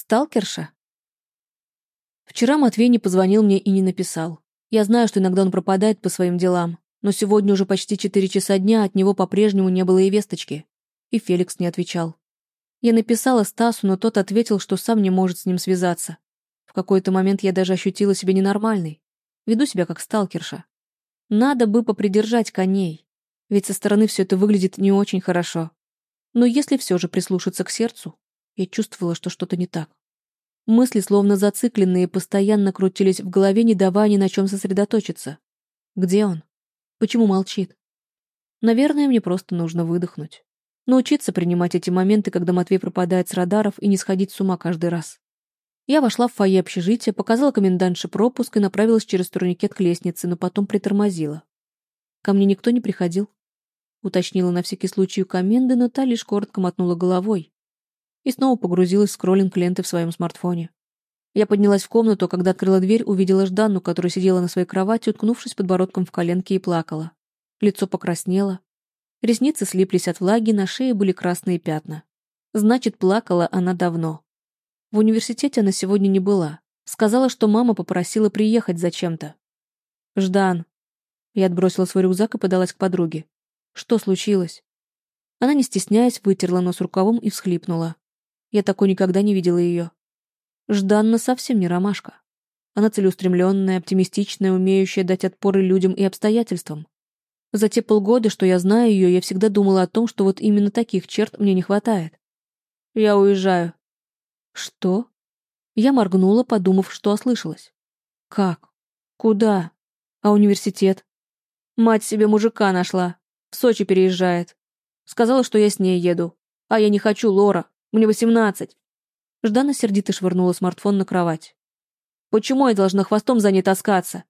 Сталкерша? Вчера Матвей не позвонил мне и не написал. Я знаю, что иногда он пропадает по своим делам, но сегодня уже почти четыре часа дня от него по-прежнему не было и весточки. И Феликс не отвечал. Я написала Стасу, но тот ответил, что сам не может с ним связаться. В какой-то момент я даже ощутила себя ненормальной. Веду себя как сталкерша. Надо бы попридержать коней, ведь со стороны все это выглядит не очень хорошо. Но если все же прислушаться к сердцу, я чувствовала, что что-то не так. Мысли, словно зацикленные, постоянно крутились в голове, не давая ни на чем сосредоточиться. Где он? Почему молчит? Наверное, мне просто нужно выдохнуть. Научиться принимать эти моменты, когда Матвей пропадает с радаров, и не сходить с ума каждый раз. Я вошла в фойе общежития, показала комендантше пропуск и направилась через турникет к лестнице, но потом притормозила. Ко мне никто не приходил. Уточнила на всякий случай у коменды, но та лишь коротко мотнула головой. И снова погрузилась в скроллинг ленты в своем смартфоне. Я поднялась в комнату, а когда открыла дверь, увидела Жданну, которая сидела на своей кровати, уткнувшись подбородком в коленки и плакала. Лицо покраснело. Ресницы слиплись от влаги, на шее были красные пятна. Значит, плакала она давно. В университете она сегодня не была. Сказала, что мама попросила приехать зачем-то. «Ждан». Я отбросила свой рюкзак и подалась к подруге. «Что случилось?» Она, не стесняясь, вытерла нос рукавом и всхлипнула. Я такой никогда не видела ее. Жданна совсем не ромашка. Она целеустремленная, оптимистичная, умеющая дать отпоры людям и обстоятельствам. За те полгода, что я знаю ее, я всегда думала о том, что вот именно таких черт мне не хватает. Я уезжаю. Что? Я моргнула, подумав, что ослышалась. Как? Куда? А университет? Мать себе мужика нашла. В Сочи переезжает. Сказала, что я с ней еду. А я не хочу, Лора. Мне восемнадцать. Ждана сердито швырнула смартфон на кровать. «Почему я должна хвостом за ней таскаться?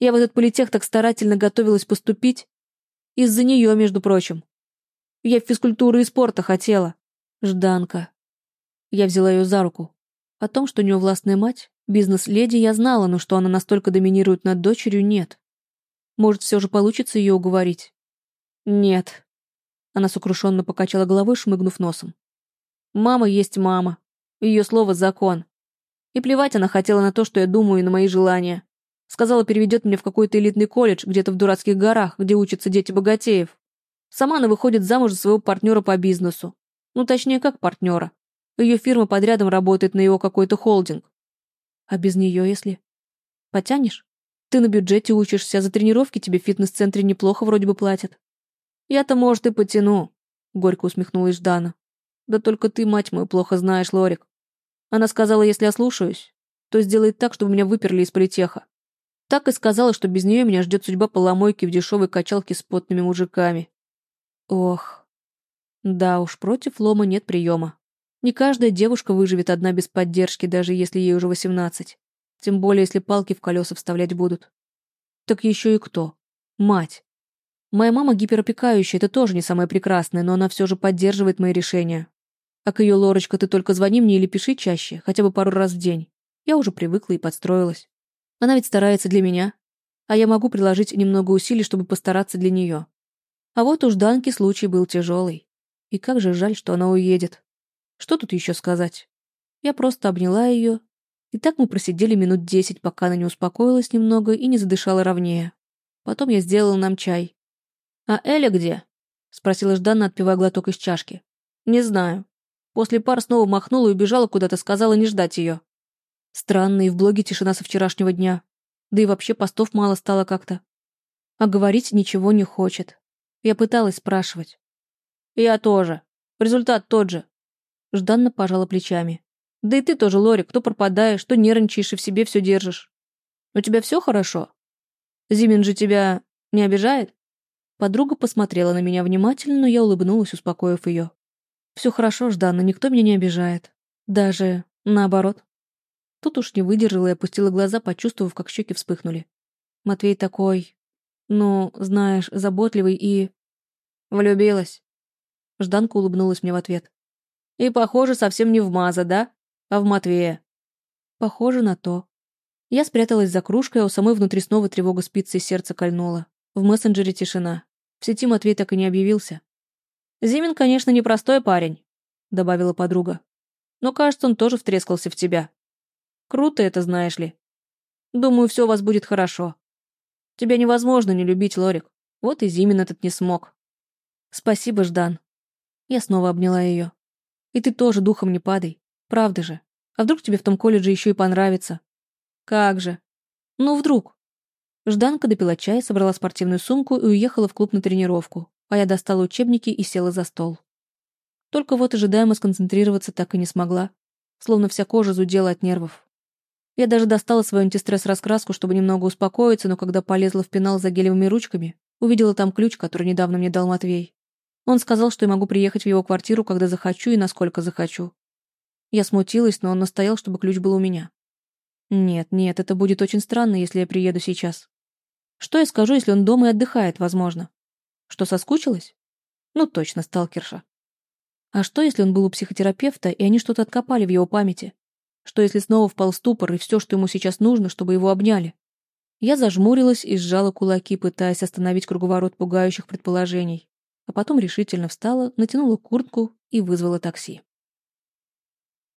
Я в этот политех так старательно готовилась поступить. Из-за нее, между прочим. Я в физкультуру и спорта хотела. Жданка». Я взяла ее за руку. О том, что у нее властная мать, бизнес-леди, я знала, но что она настолько доминирует над дочерью, нет. Может, все же получится ее уговорить? Нет. Она сокрушенно покачала головой, шмыгнув носом. Мама есть мама. Ее слово — закон. И плевать она хотела на то, что я думаю, и на мои желания. Сказала, переведет меня в какой-то элитный колледж, где-то в дурацких горах, где учатся дети богатеев. Сама она выходит замуж за своего партнера по бизнесу. Ну, точнее, как партнера. Ее фирма под рядом работает на его какой-то холдинг. А без нее, если... Потянешь? Ты на бюджете учишься, а за тренировки тебе в фитнес-центре неплохо вроде бы платят. Я-то, может, и потяну, — горько усмехнулась Ждана. Да только ты, мать мою, плохо знаешь, Лорик. Она сказала, если я слушаюсь, то сделает так, чтобы меня выперли из политеха. Так и сказала, что без нее меня ждет судьба поломойки в дешевой качалке с потными мужиками. Ох. Да уж, против лома нет приема. Не каждая девушка выживет одна без поддержки, даже если ей уже восемнадцать. Тем более, если палки в колеса вставлять будут. Так еще и кто? Мать. Моя мама гиперопекающая, это тоже не самое прекрасное, но она все же поддерживает мои решения. А к ее Лорочка, ты только звони мне или пиши чаще, хотя бы пару раз в день. Я уже привыкла и подстроилась. Она ведь старается для меня, а я могу приложить немного усилий, чтобы постараться для нее. А вот уж Данки случай был тяжелый. И как же жаль, что она уедет. Что тут еще сказать? Я просто обняла ее, и так мы просидели минут десять, пока она не успокоилась немного и не задышала ровнее. Потом я сделала нам чай. «А Эля где?» — спросила Ждана, отпивая глоток из чашки. «Не знаю. После пар снова махнула и убежала куда-то, сказала не ждать ее. Странно, и в блоге тишина со вчерашнего дня. Да и вообще постов мало стало как-то. А говорить ничего не хочет. Я пыталась спрашивать. Я тоже. Результат тот же. Жданно пожала плечами. Да и ты тоже, Лори, кто пропадаешь, что нервничаешь и в себе все держишь. У тебя все хорошо? Зимин же тебя не обижает? Подруга посмотрела на меня внимательно, но я улыбнулась, успокоив ее. Все хорошо, Ждана, никто меня не обижает. Даже наоборот. Тут уж не выдержала и опустила глаза, почувствовав, как щеки вспыхнули. Матвей такой, ну, знаешь, заботливый и... Влюбилась. Жданка улыбнулась мне в ответ. И, похоже, совсем не в Маза, да? А в Матвея. Похоже на то. Я спряталась за кружкой, а у самой внутри снова тревога спицы и сердце кольнула. В мессенджере тишина. В сети Матвей так и не объявился. «Зимин, конечно, непростой парень», — добавила подруга. Но, кажется, он тоже втрескался в тебя. Круто это, знаешь ли. Думаю, все у вас будет хорошо. Тебя невозможно не любить, Лорик. Вот и Зимин этот не смог. Спасибо, Ждан. Я снова обняла ее. И ты тоже духом не падай. Правда же. А вдруг тебе в том колледже еще и понравится? Как же. Ну, вдруг. Жданка допила чай, собрала спортивную сумку и уехала в клуб на тренировку, а я достала учебники и села за стол. Только вот ожидаемо сконцентрироваться так и не смогла, словно вся кожа зудела от нервов. Я даже достала свою антистресс-раскраску, чтобы немного успокоиться, но когда полезла в пенал за гелевыми ручками, увидела там ключ, который недавно мне дал Матвей. Он сказал, что я могу приехать в его квартиру, когда захочу и насколько захочу. Я смутилась, но он настоял, чтобы ключ был у меня. Нет, нет, это будет очень странно, если я приеду сейчас. Что я скажу, если он дома и отдыхает, возможно? Что, соскучилась? Ну, точно, сталкерша. А что, если он был у психотерапевта, и они что-то откопали в его памяти? Что, если снова впал в ступор, и все, что ему сейчас нужно, чтобы его обняли? Я зажмурилась и сжала кулаки, пытаясь остановить круговорот пугающих предположений. А потом решительно встала, натянула куртку и вызвала такси.